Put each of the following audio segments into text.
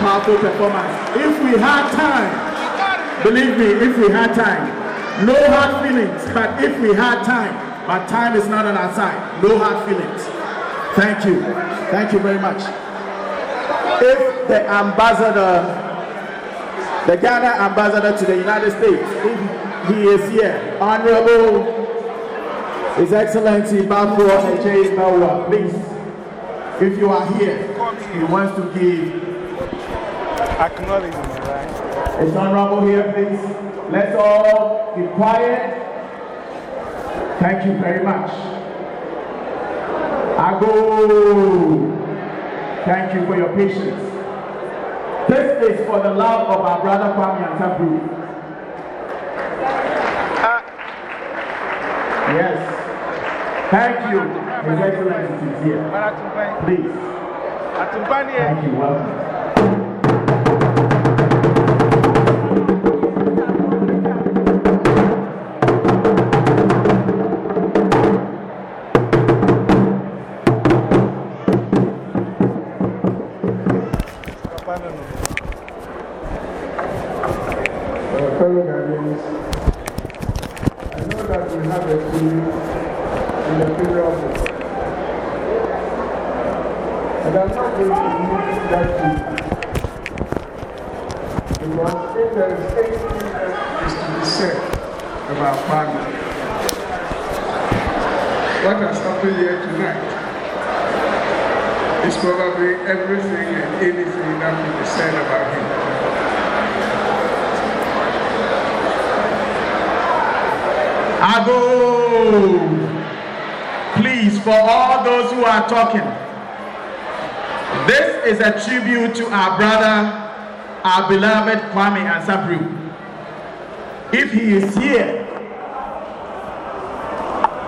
powerful performance. If we had time, believe me, if we had time, no hard feelings, but if we had time, but time is not on our side, no hard feelings. Thank you. Thank you very much. If the ambassador, the Ghana ambassador to the United States, if he is here, Honorable His Excellency Barfuor Adjei-Barwuah, please, if you are here, he wants to give Acknowledgement, right? Is Honorable here, please? Let's all be quiet. Thank you very much. Ago. Thank you for your patience. This is for the love of our brother Kwame Antabu. Ah. Yes. Thank you. His Excellency is here. Please. Thank you. Welcome. That we have a team in the board. And I'm not going to use that team. Because if there is anything that is to be said about Kwame, what has happened here tonight is probably everything and anything that can be said about him. Please, for all those who are talking, this is a tribute to our brother, our beloved Kwame Ansabru. If he is here,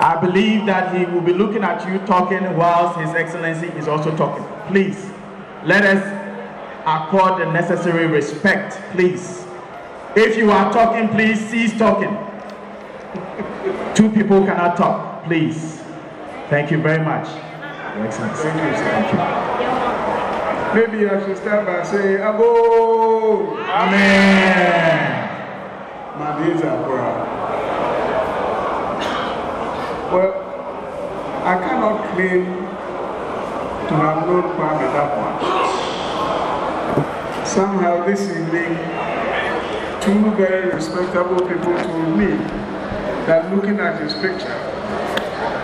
I believe that he will be looking at you talking whilst His Excellency is also talking. Please, let us accord the necessary respect, please. If you are talking, please cease talking. Two people cannot talk, please. Thank you very much, Your Excellency. Thank you, sir. Thank you. Maybe I should start by saying, Abo! Amen. My days are proud. Well, I cannot claim to have known Kwame that much. Somehow this evening, two very respectable people told me that looking at his picture,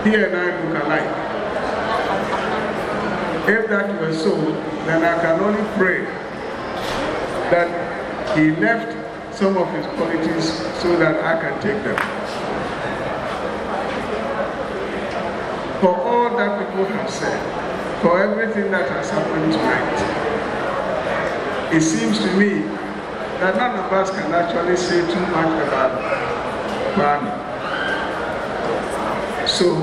he and I look alike. If that were so, then I can only pray that he left some of his qualities so that I can take them. For all that people have said, for everything that has happened tonight, it seems to me that none of us can actually say too much about Kwame. So,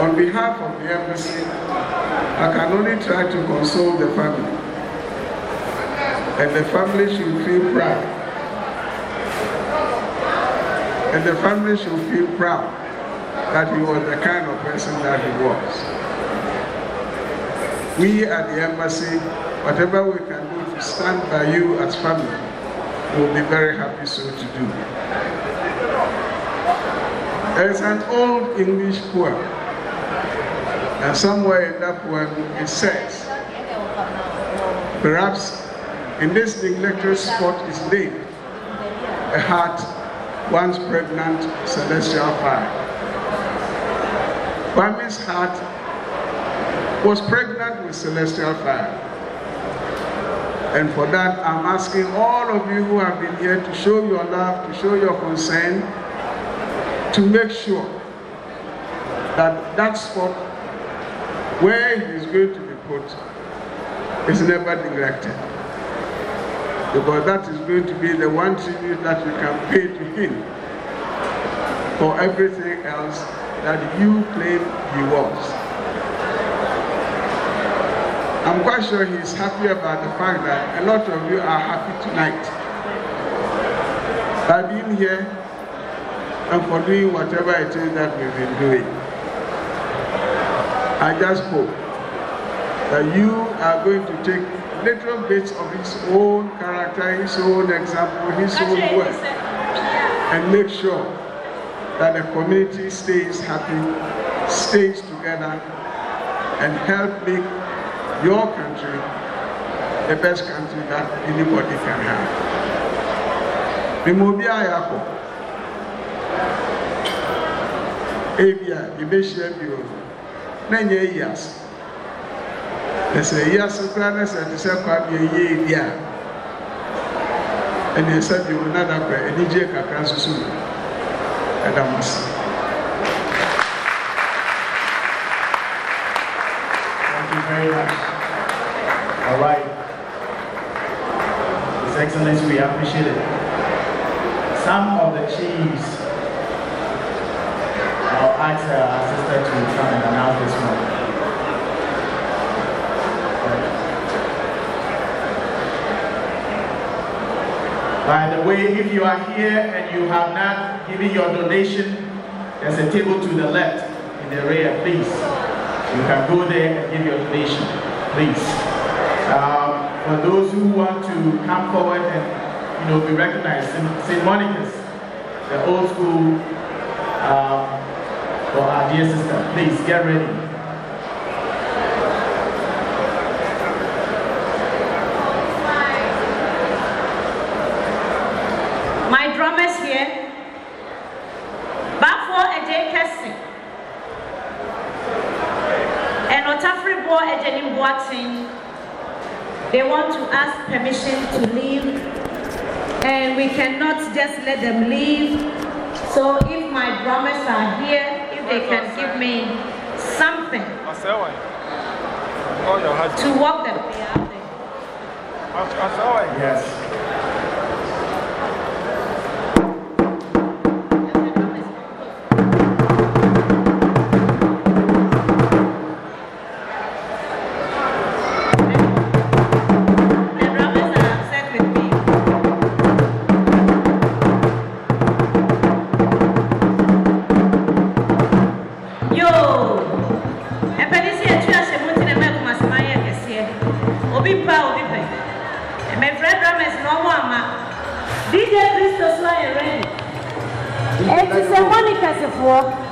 on behalf of the embassy, I can only try to console the family. And the family should feel proud. And the family should feel proud that he was the kind of person that he was. We at the embassy, whatever we can do to stand by you as family, we'll be very happy so to do. Is an old English poem, and somewhere in that poem it says, perhaps in this neglected spot is laid a heart once pregnant celestial fire. Kwame's heart was pregnant with celestial fire. And for that, I'm asking all of you who have been here to show your love, to show your concern, to make sure that that spot where he is going to be put is never neglected. Because that is going to be the one tribute that you can pay to him for everything else that you claim he was. I'm quite sure he's happy about the fact that a lot of you are happy tonight by being here and for doing whatever it is that we've been doing. I just hope that you are going to take little bits of his own character, his own example, his own work, and make sure that the community stays happy, stays together, and help make your country the best country that anybody can have. Ayako. Ebia, yɛbɛhyia bio na nyɛ yi ase. Na sɛ yi ase koraa na sɛ te sɛ kwa bi ɛyɛ ebi ɛna ɛsɛ bio na da kora anigye kakra nso so ɛda mo ase. Thank you very much. All right. His Excellency, we appreciate it. Some of the chiefs, I'll ask uh, our sister to come and announce this one. By the way, if you are here and you have not given your donation, there's a table to the left in the rear, please. You can go there and give your donation, please. Um, for those who want to come forward and you know be recognized, St. Monica's, the old school for our dear sister, please get ready. They want to ask permission to leave. And we cannot just let them leave. So if my drummers are here, they can give me something Ọ̀sẹ̀ wọ̀nyí. Call your to walk them. Ọ̀sẹ̀ wọ̀nyí. Yes. Monica's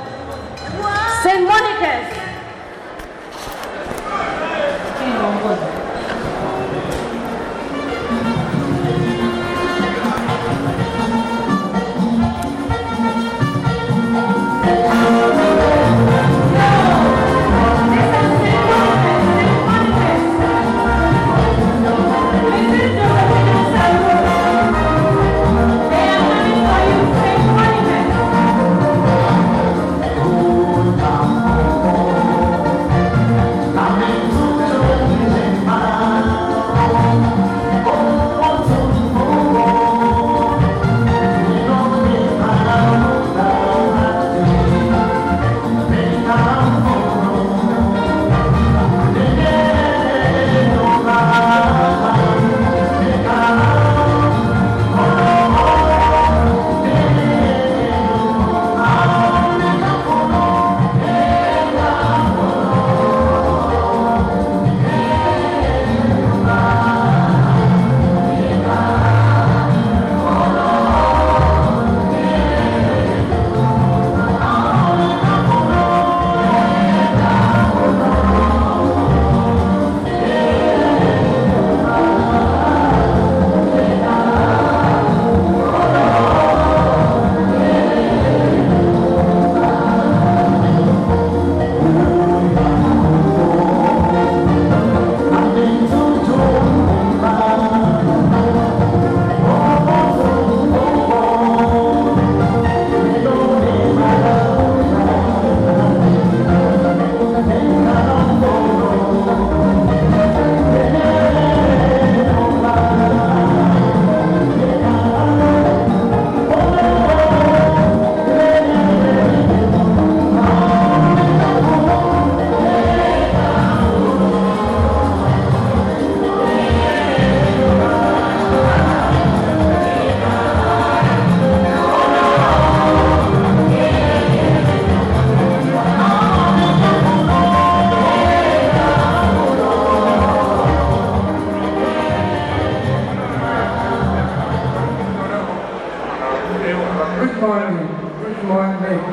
Good morning.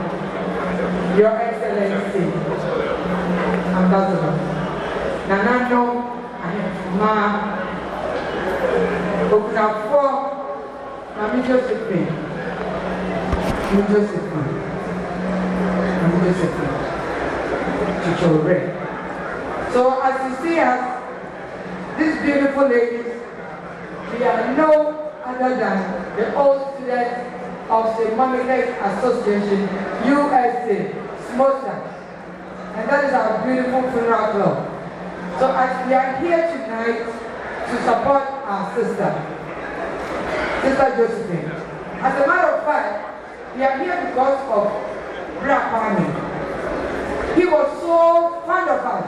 Your Excellency, Ambassador. Nanano Ahemfuma Okunafoɔ Mami Josephine. Mami Josephine. Mami Josephine. Chichore. So as you see us, these beautiful ladies, we are no other than the old students of the Monica Association, USA, SMOSA. And that is our beautiful funeral club. So as we are here tonight to support our sister, Sister Josephine. As a matter of fact, we are here because of Brapani. He was so fond of us.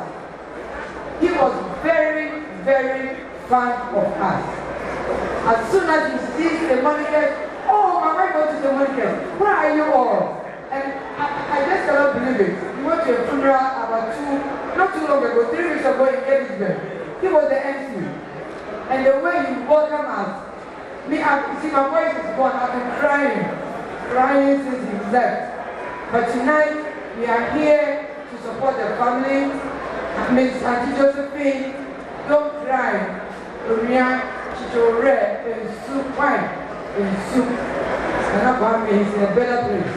He was very, very fond of us. As soon as he sees the Monica, goes to the Monica. Where are you all? And I, I just cannot believe it. We went to a funeral about two, not too long ago, three weeks ago in Gettysburg. He was the MC. And the way he welcomed us, me, I, see, my voice is gone. I've been crying, crying since he left. But tonight, we are here to support the family. Miss Auntie Josephine, don't cry. Rumia, Chichore, and soup, wine, and soup. And not one is in a better place.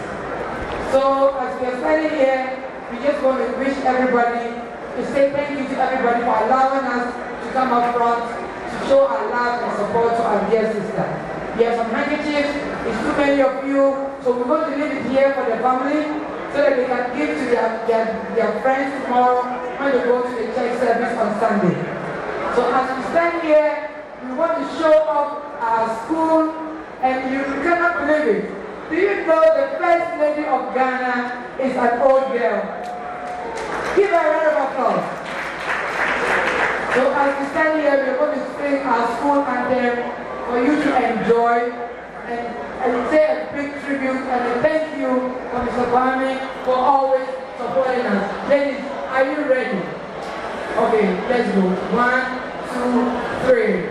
So, as we are standing here, we just want to wish everybody, to say thank you to everybody for allowing us to come up front to show our love and support to our dear sister. We have some handkerchiefs, it's too many of you, so we're going to leave it here for the family so that they can give to their, their, their friends tomorrow when they go to the church service on Sunday. So as we stand here, we want to show off our school and you cannot believe it. Do you know the first lady of Ghana is an old girl? Give her a round of applause. So as we stand here, we're going to sing our school anthem for you to enjoy and, and say a big tribute and a thank you for Mr. Kwame for always supporting us. Ladies, are you ready? Okay, let's go. One, two, three.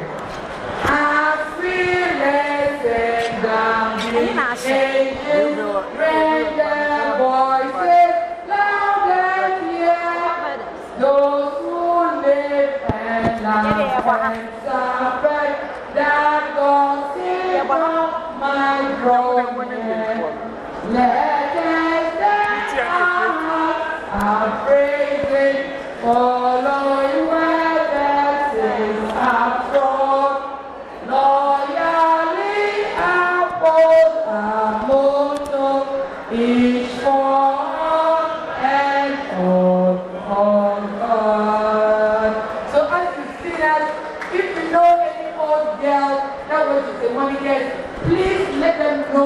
Let us stand are praising,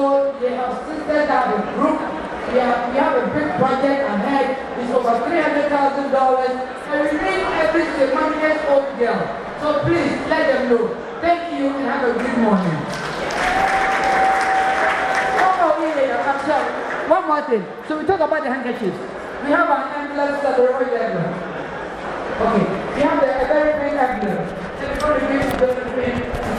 know they have sisters that have a group. We have, we have a big project ahead. It's over $300,000 and we need every Semanian old girl. So please let them know. Thank you and have a good morning. One more thing. One more thing. So we talk about the handkerchiefs. We have an emblem that already emblem. Okay. We have the, a very big emblem. So